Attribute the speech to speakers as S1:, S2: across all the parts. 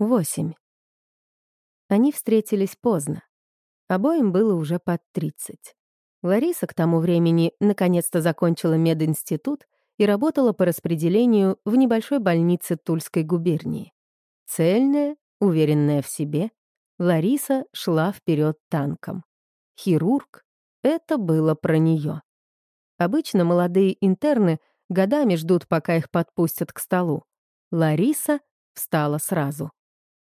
S1: 8. Они встретились поздно. Обоим было уже под 30. Лариса к тому времени наконец-то закончила мединститут и работала по распределению в небольшой больнице Тульской губернии. Цельная, уверенная в себе, Лариса шла вперед танком. Хирург — это было про нее. Обычно молодые интерны годами ждут, пока их подпустят к столу. Лариса встала сразу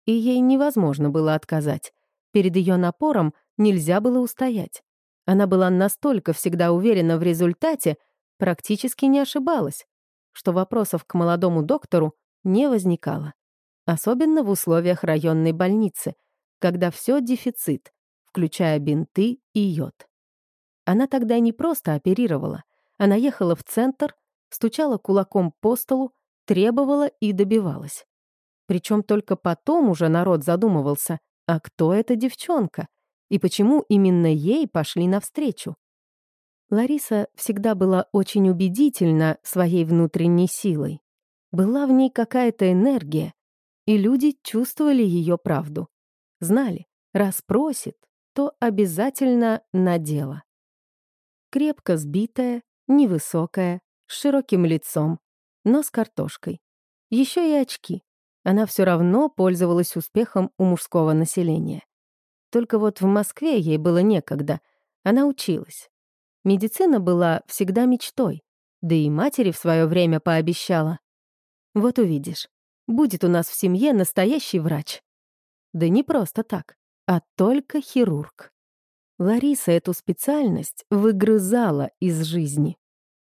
S1: и ей невозможно было отказать. Перед ее напором нельзя было устоять. Она была настолько всегда уверена в результате, практически не ошибалась, что вопросов к молодому доктору не возникало. Особенно в условиях районной больницы, когда все дефицит, включая бинты и йод. Она тогда не просто оперировала, она ехала в центр, стучала кулаком по столу, требовала и добивалась. Причем только потом уже народ задумывался, а кто эта девчонка? И почему именно ей пошли навстречу? Лариса всегда была очень убедительна своей внутренней силой. Была в ней какая-то энергия, и люди чувствовали ее правду. Знали, раз просит, то обязательно на дело. Крепко сбитая, невысокая, с широким лицом, но с картошкой. Еще и очки она все равно пользовалась успехом у мужского населения. Только вот в Москве ей было некогда, она училась. Медицина была всегда мечтой, да и матери в свое время пообещала. Вот увидишь, будет у нас в семье настоящий врач. Да не просто так, а только хирург. Лариса эту специальность выгрызала из жизни.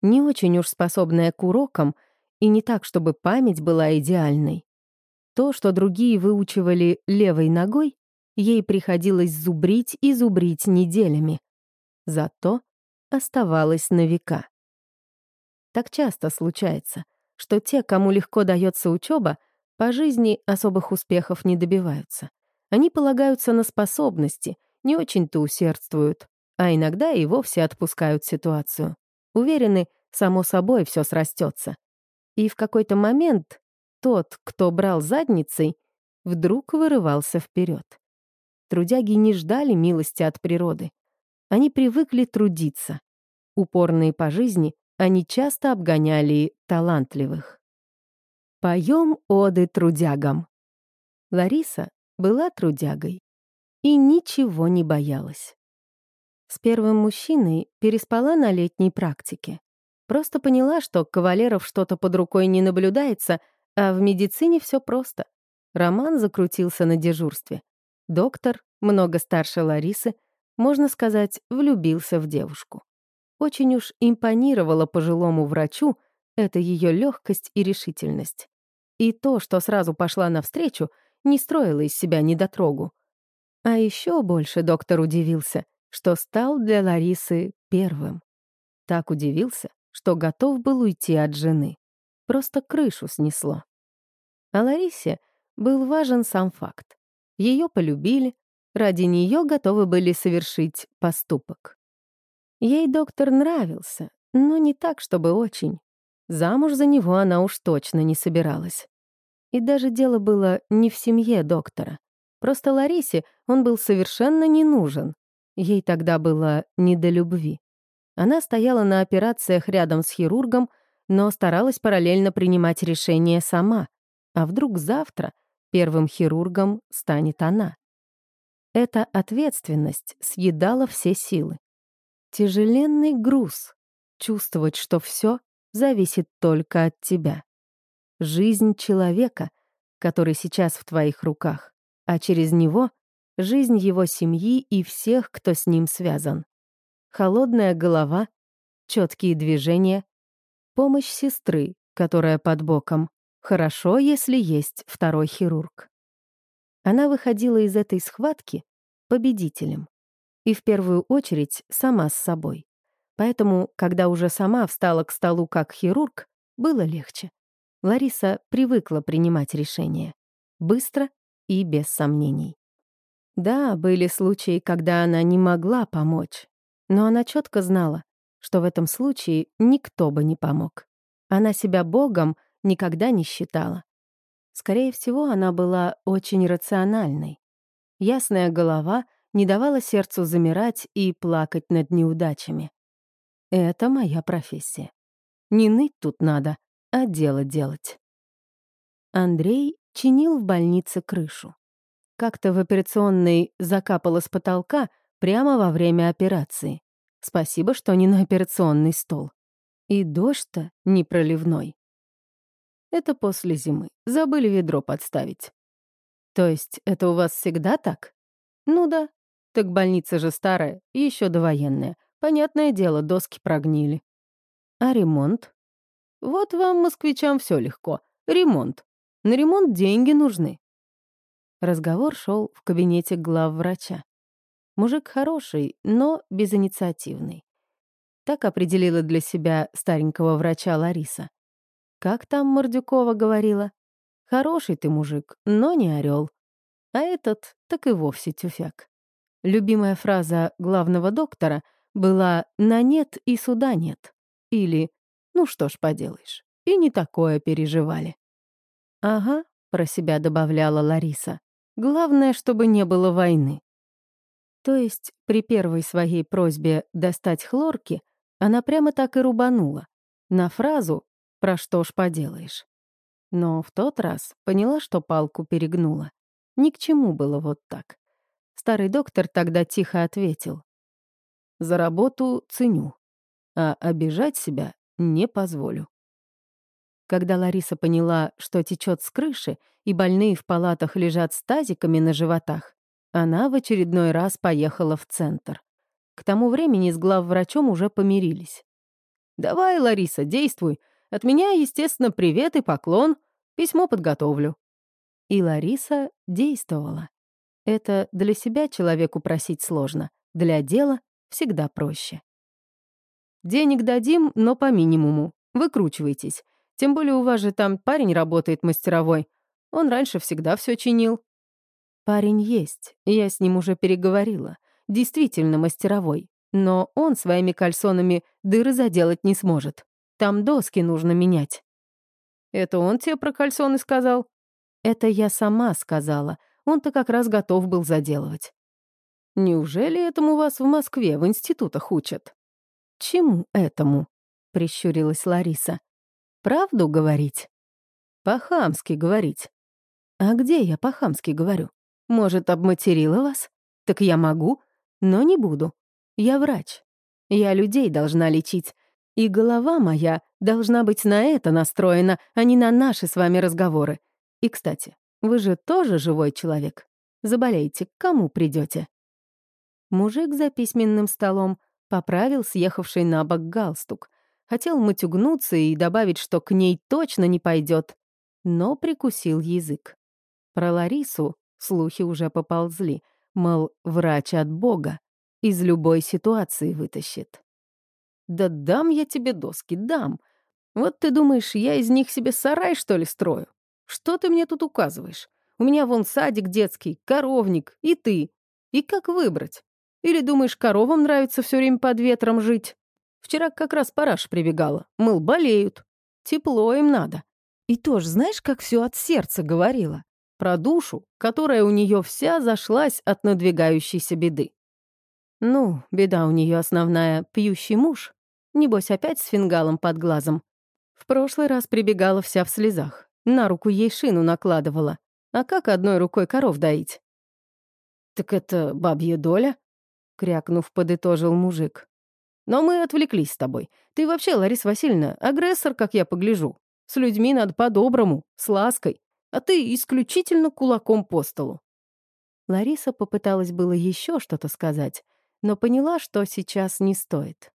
S1: Не очень уж способная к урокам и не так, чтобы память была идеальной. То, что другие выучивали левой ногой, ей приходилось зубрить и зубрить неделями. Зато оставалось на века. Так часто случается, что те, кому легко дается учеба, по жизни особых успехов не добиваются. Они полагаются на способности, не очень-то усердствуют, а иногда и вовсе отпускают ситуацию. Уверены, само собой все срастется. И в какой-то момент тот, кто брал задницей, вдруг вырывался вперед. Трудяги не ждали милости от природы. Они привыкли трудиться. Упорные по жизни, они часто обгоняли талантливых. Поем оды трудягам. Лариса была трудягой и ничего не боялась. С первым мужчиной переспала на летней практике. Просто поняла, что кавалеров что-то под рукой не наблюдается — а в медицине все просто. Роман закрутился на дежурстве. Доктор, много старше Ларисы, можно сказать, влюбился в девушку. Очень уж импонировала пожилому врачу эта ее легкость и решительность. И то, что сразу пошла навстречу, не строила из себя недотрогу. А еще больше доктор удивился, что стал для Ларисы первым. Так удивился, что готов был уйти от жены. Просто крышу снесло. А Ларисе был важен сам факт. Ее полюбили, ради нее готовы были совершить поступок. Ей доктор нравился, но не так, чтобы очень. Замуж за него она уж точно не собиралась. И даже дело было не в семье доктора. Просто Ларисе он был совершенно не нужен. Ей тогда было не до любви. Она стояла на операциях рядом с хирургом, но старалась параллельно принимать решения сама. А вдруг завтра первым хирургом станет она? Эта ответственность съедала все силы. Тяжеленный груз. Чувствовать, что все зависит только от тебя. Жизнь человека, который сейчас в твоих руках, а через него — жизнь его семьи и всех, кто с ним связан. Холодная голова, четкие движения, помощь сестры, которая под боком, Хорошо, если есть второй хирург. Она выходила из этой схватки победителем. И в первую очередь сама с собой. Поэтому, когда уже сама встала к столу как хирург, было легче. Лариса привыкла принимать решения. Быстро и без сомнений. Да, были случаи, когда она не могла помочь. Но она четко знала, что в этом случае никто бы не помог. Она себя богом — никогда не считала. Скорее всего, она была очень рациональной. Ясная голова не давала сердцу замирать и плакать над неудачами. Это моя профессия. Не ныть тут надо, а дело делать. Андрей чинил в больнице крышу. Как-то в операционной закапало с потолка прямо во время операции. Спасибо, что не на операционный стол. И дождь-то не проливной. Это после зимы. Забыли ведро подставить. То есть это у вас всегда так? Ну да. Так больница же старая и еще довоенная. Понятное дело, доски прогнили. А ремонт? Вот вам, москвичам, все легко. Ремонт. На ремонт деньги нужны. Разговор шел в кабинете главврача. Мужик хороший, но безинициативный. Так определила для себя старенького врача Лариса. Как там Мордюкова говорила? Хороший ты мужик, но не орел. А этот так и вовсе тюфяк. Любимая фраза главного доктора была «на нет и суда нет». Или «ну что ж поделаешь». И не такое переживали. «Ага», — про себя добавляла Лариса. «Главное, чтобы не было войны». То есть при первой своей просьбе достать хлорки она прямо так и рубанула. На фразу про что ж поделаешь. Но в тот раз поняла, что палку перегнула. Ни к чему было вот так. Старый доктор тогда тихо ответил. «За работу ценю, а обижать себя не позволю». Когда Лариса поняла, что течет с крыши, и больные в палатах лежат с тазиками на животах, она в очередной раз поехала в центр. К тому времени с главврачом уже помирились. «Давай, Лариса, действуй, от меня, естественно, привет и поклон. Письмо подготовлю». И Лариса действовала. Это для себя человеку просить сложно, для дела всегда проще. «Денег дадим, но по минимуму. Выкручивайтесь. Тем более у вас же там парень работает мастеровой. Он раньше всегда все чинил». Парень есть, я с ним уже переговорила. Действительно мастеровой. Но он своими кальсонами дыры заделать не сможет. Там доски нужно менять». «Это он тебе про кальсоны сказал?» «Это я сама сказала. Он-то как раз готов был заделывать». «Неужели этому вас в Москве в институтах учат?» «Чему этому?» — прищурилась Лариса. «Правду говорить?» «По-хамски говорить». «А где я по-хамски говорю? Может, обматерила вас? Так я могу, но не буду. Я врач. Я людей должна лечить, и голова моя должна быть на это настроена, а не на наши с вами разговоры. И, кстати, вы же тоже живой человек. Заболеете, к кому придете? Мужик за письменным столом поправил съехавший на бок галстук. Хотел матюгнуться и добавить, что к ней точно не пойдет, но прикусил язык. Про Ларису слухи уже поползли, мол, врач от Бога из любой ситуации вытащит. Да дам я тебе доски, дам. Вот ты думаешь, я из них себе сарай, что ли, строю? Что ты мне тут указываешь? У меня вон садик детский, коровник, и ты. И как выбрать? Или думаешь, коровам нравится все время под ветром жить? Вчера как раз параш прибегала. Мыл, болеют. Тепло им надо. И тоже знаешь, как все от сердца говорила? Про душу, которая у нее вся зашлась от надвигающейся беды. Ну, беда у нее основная — пьющий муж, Небось, опять с фингалом под глазом. В прошлый раз прибегала вся в слезах. На руку ей шину накладывала. А как одной рукой коров доить? «Так это бабья доля?» — крякнув, подытожил мужик. «Но мы отвлеклись с тобой. Ты вообще, Лариса Васильевна, агрессор, как я погляжу. С людьми надо по-доброму, с лаской, а ты исключительно кулаком по столу». Лариса попыталась было еще что-то сказать, но поняла, что сейчас не стоит.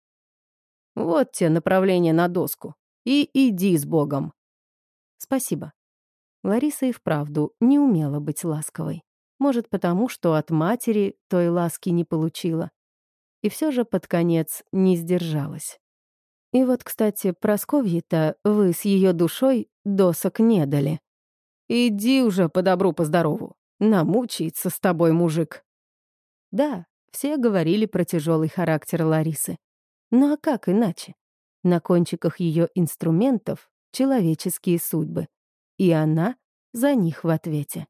S1: Вот те направление на доску. И иди с Богом. Спасибо. Лариса и вправду не умела быть ласковой. Может, потому что от матери той ласки не получила. И все же под конец не сдержалась. И вот, кстати, Просковье-то вы с ее душой досок не дали. Иди уже по добру, по здорову. Намучается с тобой мужик. Да, все говорили про тяжелый характер Ларисы. Ну а как иначе? На кончиках ее инструментов человеческие судьбы. И она за них в ответе.